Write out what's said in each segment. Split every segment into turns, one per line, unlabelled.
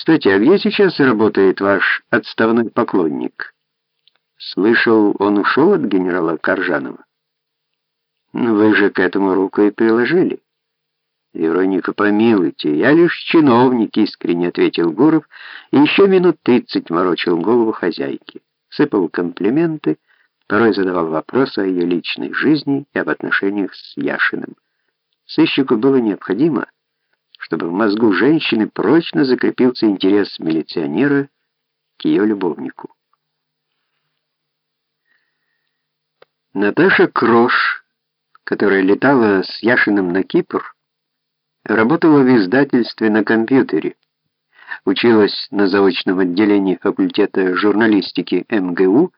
Кстати, а где сейчас работает ваш отставной поклонник? Слышал, он ушел от генерала Коржанова. Ну, вы же к этому руку и приложили. Вероника, помилуйте, я лишь чиновник, искренне ответил Гуров и еще минут тридцать морочил голову хозяйки. Сыпал комплименты, порой задавал вопросы о ее личной жизни и об отношениях с Яшиным. Сыщику было необходимо, чтобы в мозгу женщины прочно закрепился интерес милиционера к ее любовнику. Наташа Крош, которая летала с Яшиным на Кипр, работала в издательстве на компьютере, училась на заочном отделении факультета журналистики МГУ,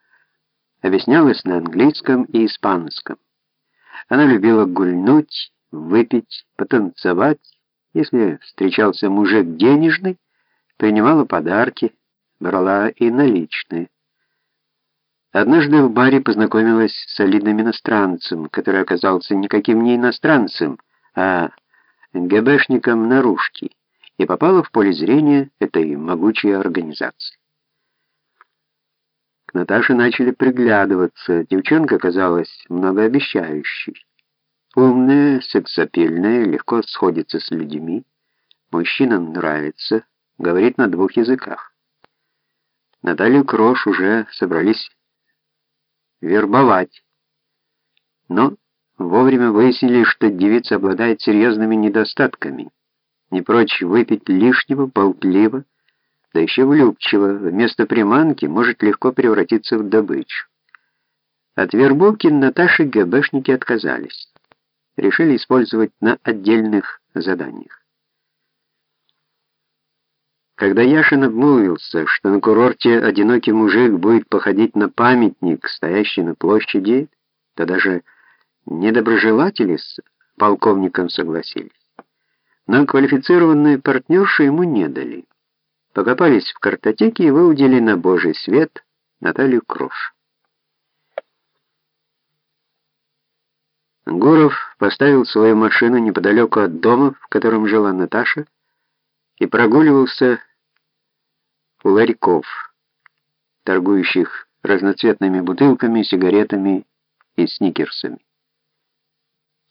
объяснялась на английском и испанском. Она любила гульнуть, выпить, потанцевать. Если встречался мужик денежный, принимала подарки, брала и наличные. Однажды в баре познакомилась с солидным иностранцем, который оказался никаким не иностранцем, а ГБшником наружки, и попала в поле зрения этой могучей организации. К Наташе начали приглядываться, девчонка казалась многообещающей. Умная, сексапильная, легко сходится с людьми. Мужчинам нравится, говорит на двух языках. Наталью Крош уже собрались вербовать. Но вовремя выяснили, что девица обладает серьезными недостатками. Не прочь выпить лишнего, болтливо, да еще влюбчиво, вместо приманки может легко превратиться в добычу. От вербовки Наташи ГБшники отказались решили использовать на отдельных заданиях. Когда Яшин обмолвился, что на курорте одинокий мужик будет походить на памятник, стоящий на площади, то даже недоброжелатели с полковником согласились. Но квалифицированную партнершу ему не дали. Покопались в картотеке и выудили на божий свет Наталью Крош. Гуров поставил свою машину неподалеку от дома, в котором жила Наташа, и прогуливался у ларьков, торгующих разноцветными бутылками, сигаретами и сникерсами.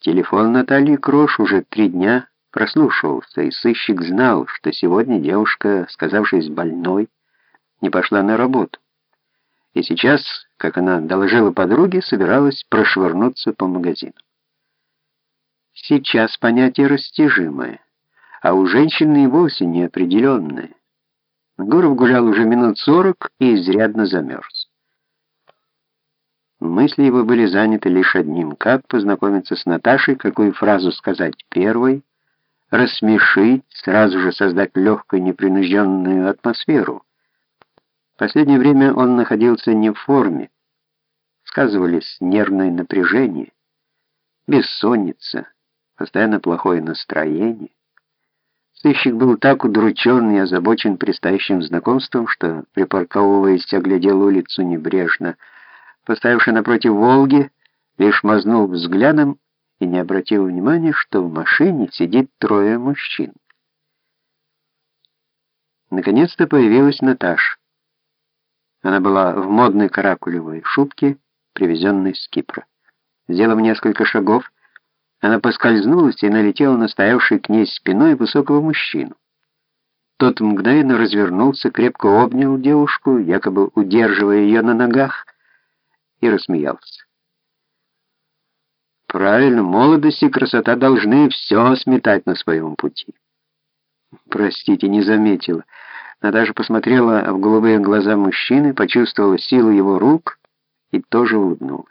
Телефон Натальи Крош уже три дня прослушивался, и сыщик знал, что сегодня девушка, сказавшись больной, не пошла на работу. И сейчас, как она доложила подруге, собиралась прошвырнуться по магазину. Сейчас понятие растяжимое, а у женщины и вовсе неопределенное. Гуров гулял уже минут сорок и изрядно замерз. Мысли его были заняты лишь одним, как познакомиться с Наташей, какую фразу сказать первой, рассмешить, сразу же создать легкую непринужденную атмосферу. Последнее время он находился не в форме. Сказывались нервное напряжение, бессонница, постоянно плохое настроение. Сыщик был так удручен и озабочен предстоящим знакомством, что, припарковываясь, оглядел улицу небрежно. Поставивший напротив «Волги», лишь мазнул взглядом и не обратил внимания, что в машине сидит трое мужчин. Наконец-то появилась Наташа. Она была в модной каракулевой шубке, привезенной с Кипра. Сделав несколько шагов, она поскользнулась и налетела на стоявший к ней спиной высокого мужчину. Тот мгновенно развернулся, крепко обнял девушку, якобы удерживая ее на ногах, и рассмеялся. Правильно, молодость и красота должны все сметать на своем пути. Простите, не заметила. Она даже посмотрела в голубые глаза мужчины, почувствовала силу его рук и тоже улыбнулась.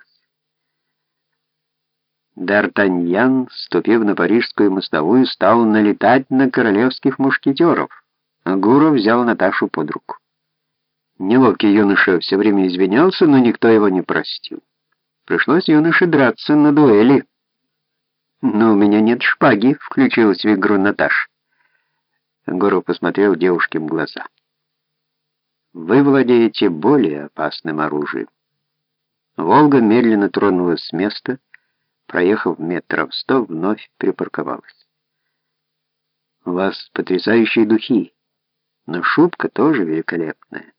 Д'Артаньян, ступив на парижскую мостовую, стал налетать на королевских мушкетеров. Гуров взял Наташу под руку. Неловкий юноша все время извинялся, но никто его не простил. Пришлось юноше драться на дуэли. «Но у меня нет шпаги», — включилась в игру Наташа. Гуров посмотрел девушке в глаза. «Вы владеете более опасным оружием». Волга медленно тронулась с места, — проехав метров сто, вновь припарковалась. «У вас потрясающие духи. но шубка тоже великолепная.